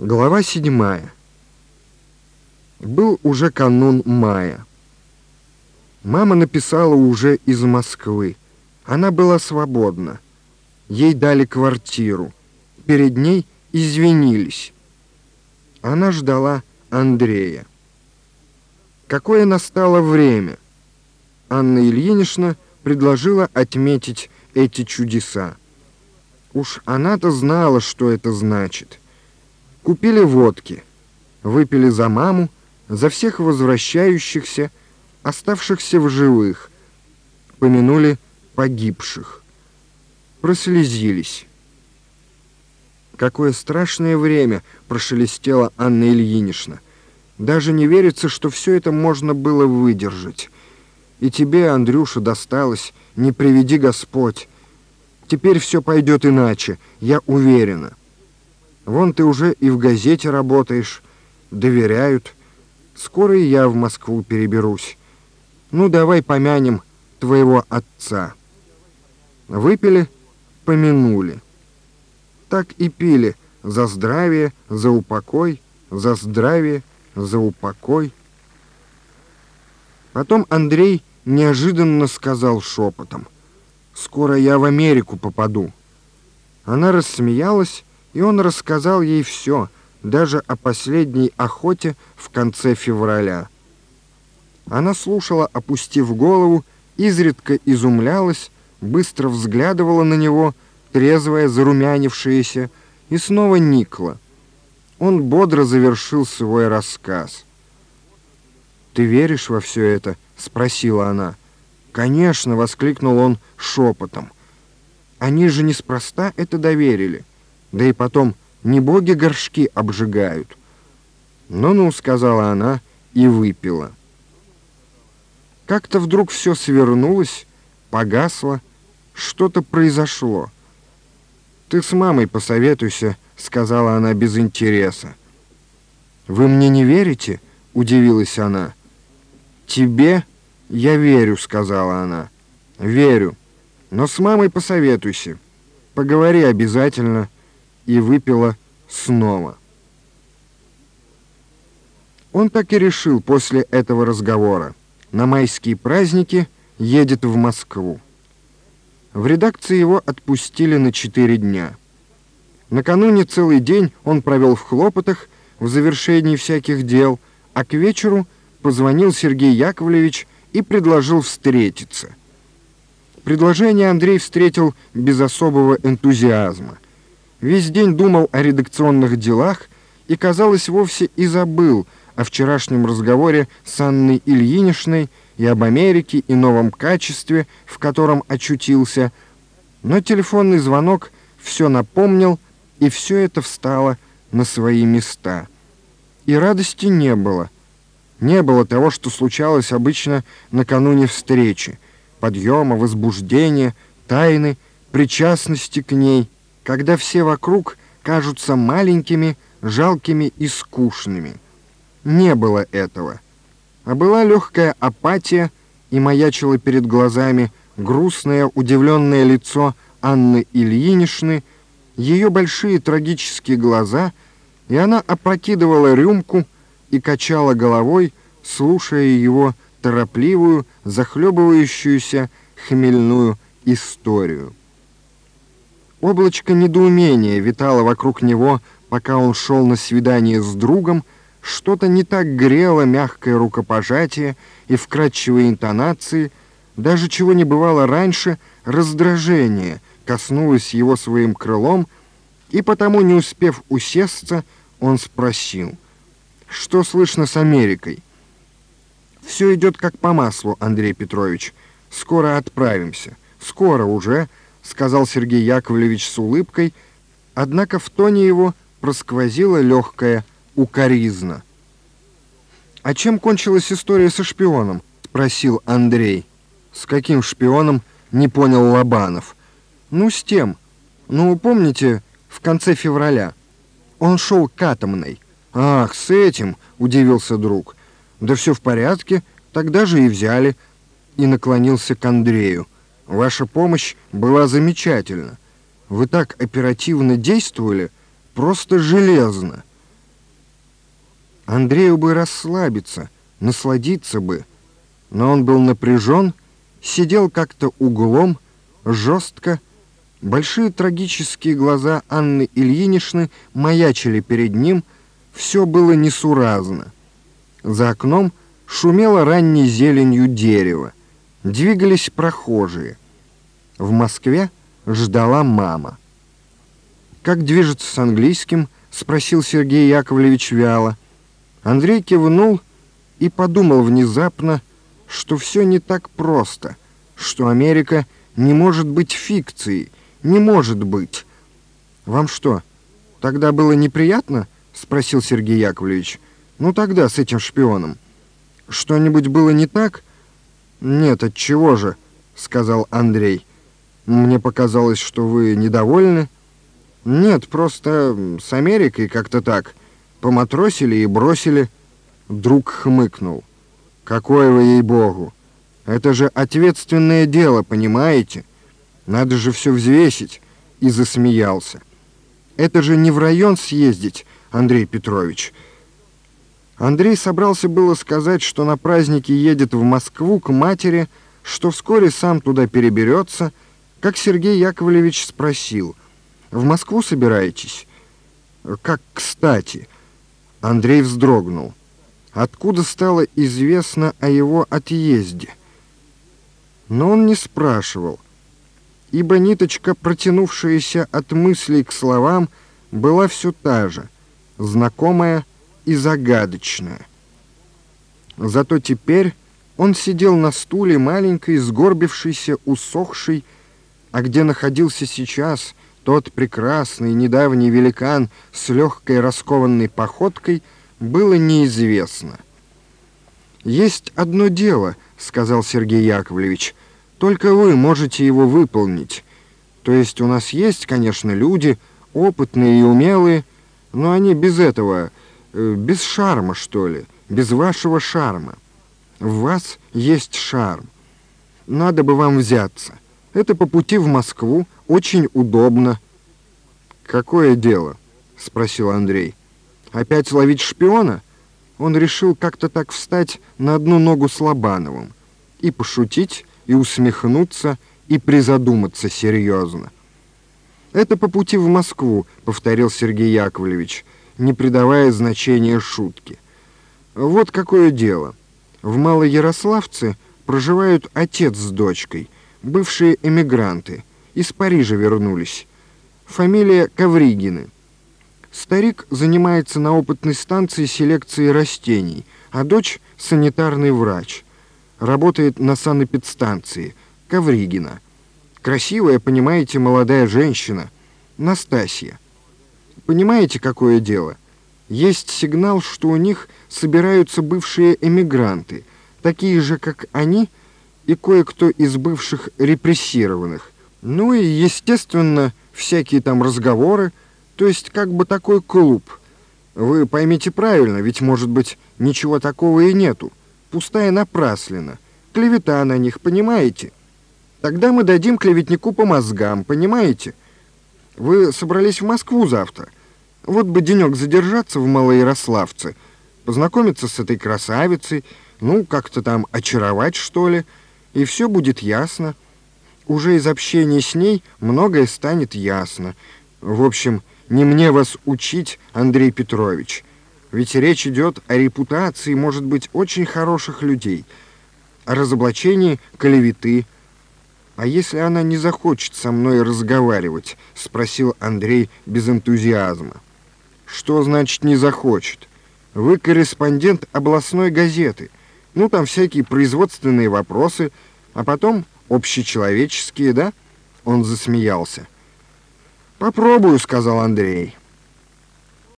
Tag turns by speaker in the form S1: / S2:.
S1: Глава седьмая. Был уже канун мая. Мама написала уже из Москвы. Она была свободна. Ей дали квартиру. Перед ней извинились. Она ждала Андрея. Какое настало время? Анна Ильинична предложила отметить эти чудеса. Уж она-то знала, что это значит. Купили водки, выпили за маму, за всех возвращающихся, оставшихся в живых, помянули погибших, прослезились. Какое страшное время прошелестела Анна Ильинична. Даже не верится, что все это можно было выдержать. И тебе, Андрюша, досталось, не приведи Господь. Теперь все пойдет иначе, я уверена. Вон ты уже и в газете работаешь, доверяют. Скоро я в Москву переберусь. Ну, давай помянем твоего отца. Выпили, помянули. Так и пили за здравие, за упокой, за здравие, за упокой. Потом Андрей неожиданно сказал шепотом, «Скоро я в Америку попаду». Она рассмеялась, и он рассказал ей все, даже о последней охоте в конце февраля. Она слушала, опустив голову, изредка изумлялась, быстро взглядывала на него, трезвая, зарумянившаяся, и снова никла. Он бодро завершил свой рассказ. «Ты веришь во все это?» — спросила она. «Конечно!» — воскликнул он шепотом. «Они же неспроста это доверили. Да и потом, не боги горшки обжигают». «Ну-ну», — сказала она и выпила. Как-то вдруг все свернулось, погасло, что-то произошло. «Ты с мамой посоветуйся», — сказала она без интереса. «Вы мне не верите?» — удивилась она. «Тебе я верю», — сказала она. «Верю. Но с мамой посоветуйся. Поговори обязательно». И выпила снова. Он так и решил после этого разговора. На майские праздники едет в Москву. В редакции его отпустили на четыре дня. Накануне целый день он провел в хлопотах, в завершении всяких дел, а к вечеру позвонил Сергей Яковлевич и предложил встретиться. Предложение Андрей встретил без особого энтузиазма. Весь день думал о редакционных делах и, казалось, вовсе и забыл о вчерашнем разговоре с Анной Ильиничной и об Америке и новом качестве, в котором очутился. Но телефонный звонок все напомнил, и все это встало на свои места. И радости не было. Не было того, что случалось обычно накануне встречи, подъема, возбуждения, тайны, причастности к ней, когда все вокруг кажутся маленькими, жалкими и скучными. Не было этого. А была легкая апатия, и маячило перед глазами грустное, удивленное лицо Анны Ильиничны, ее большие трагические глаза, и она опрокидывала рюмку, и качала головой, слушая его торопливую, захлебывающуюся хмельную историю. Облачко недоумения витало вокруг него, пока он шел на свидание с другом, что-то не так грело мягкое рукопожатие и вкрадчивые интонации, даже чего не бывало раньше, раздражение коснулось его своим крылом, и потому, не успев усесться, он спросил — что слышно с Америкой? Все идет как по маслу, Андрей Петрович. Скоро отправимся. Скоро уже, сказал Сергей Яковлевич с улыбкой, однако в тоне его просквозила легкая укоризна. «А чем кончилась история со шпионом?» — спросил Андрей. «С каким шпионом?» — не понял Лобанов. «Ну, с тем. Ну, помните, в конце февраля. Он шел к атомной. «Ах, с этим!» — удивился друг. «Да все в порядке, тогда же и взяли». И наклонился к Андрею. «Ваша помощь была замечательна. Вы так оперативно действовали, просто железно». Андрею бы расслабиться, насладиться бы, но он был напряжен, сидел как-то углом, жестко. Большие трагические глаза Анны Ильиничны маячили перед ним, все было несуразно. За окном шумело ранней зеленью дерево, двигались прохожие. В Москве ждала мама. «Как движется с английским?» — спросил Сергей Яковлевич вяло. Андрей кивнул и подумал внезапно, что все не так просто, что Америка не может быть фикцией, не может быть. «Вам что, тогда было неприятно?» — спросил Сергей Яковлевич. «Ну тогда с этим шпионом. Что-нибудь было не так?» «Нет, от чего же?» — сказал Андрей. «Мне показалось, что вы недовольны». «Нет, просто с Америкой как-то так. Поматросили и бросили». Друг хмыкнул. «Какое вы, ей-богу! Это же ответственное дело, понимаете? Надо же все взвесить!» И засмеялся. «Это же не в район съездить, Андрей Петрович». Андрей собрался было сказать, что на праздники едет в Москву к матери, что вскоре сам туда переберется, как Сергей Яковлевич спросил, «В Москву собираетесь?» «Как кстати!» Андрей вздрогнул откуда стало известно о его отъезде. Но он не спрашивал, ибо ниточка, протянувшаяся от мыслей к словам, была все та же, знакомая и загадочная. Зато теперь он сидел на стуле маленькой, сгорбившейся, усохшей, а где находился сейчас тот прекрасный недавний великан с легкой раскованной походкой — было неизвестно. «Есть одно дело», — сказал Сергей Яковлевич, — «только вы можете его выполнить. То есть у нас есть, конечно, люди, опытные и умелые, но они без этого, без шарма, что ли, без вашего шарма. В вас есть шарм. Надо бы вам взяться. Это по пути в Москву, очень удобно». «Какое дело?» — спросил Андрей. Опять ловить шпиона? Он решил как-то так встать на одну ногу с Лобановым. И пошутить, и усмехнуться, и призадуматься серьезно. «Это по пути в Москву», — повторил Сергей Яковлевич, не придавая значения шутке. «Вот какое дело. В Малоярославце проживают отец с дочкой, бывшие эмигранты, из Парижа вернулись. Фамилия Ковригины. Старик занимается на опытной станции селекции растений, а дочь — санитарный врач. Работает на санэпидстанции. Ковригина. Красивая, понимаете, молодая женщина. Настасья. Понимаете, какое дело? Есть сигнал, что у них собираются бывшие эмигранты, такие же, как они, и кое-кто из бывших репрессированных. Ну и, естественно, всякие там разговоры, то есть как бы такой клуб. Вы поймите правильно, ведь, может быть, ничего такого и нету. Пустая напраслина. Клевета на них, понимаете? Тогда мы дадим клеветнику по мозгам, понимаете? Вы собрались в Москву завтра. Вот бы денек задержаться в Малоярославце, познакомиться с этой красавицей, ну, как-то там очаровать, что ли, и все будет ясно. Уже из общения с ней многое станет ясно. В общем, не мне вас учить, Андрей Петрович. Ведь речь идет о репутации, может быть, очень хороших людей, о разоблачении клеветы. А если она не захочет со мной разговаривать? Спросил Андрей без энтузиазма. Что значит «не захочет»? Вы корреспондент областной газеты. Ну, там всякие производственные вопросы, а потом общечеловеческие, да? Он засмеялся. «Попробую», — сказал Андрей.